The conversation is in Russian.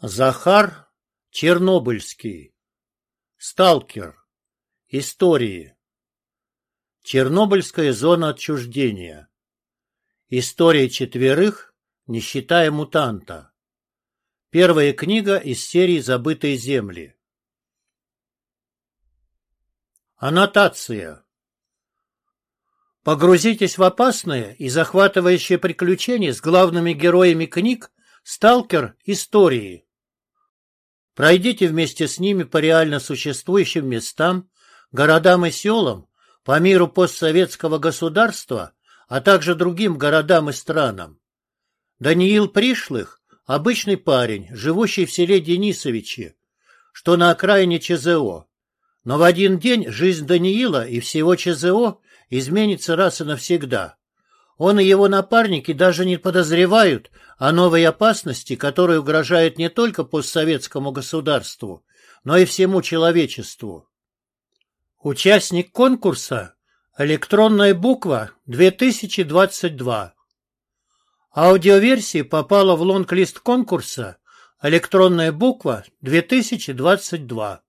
Захар Чернобыльский. Сталкер. Истории. Чернобыльская зона отчуждения. История четверых, не считая мутанта. Первая книга из серии «Забытые земли». Аннотация. Погрузитесь в опасное и захватывающее приключение с главными героями книг «Сталкер. Истории». Пройдите вместе с ними по реально существующим местам, городам и селам, по миру постсоветского государства, а также другим городам и странам. Даниил Пришлых – обычный парень, живущий в селе Денисовичи, что на окраине ЧЗО. Но в один день жизнь Даниила и всего ЧЗО изменится раз и навсегда. Он и его напарники даже не подозревают о новой опасности, которая угрожает не только постсоветскому государству, но и всему человечеству. Участник конкурса «Электронная буква 2022». Аудиоверсия попала в лонг-лист конкурса «Электронная буква 2022».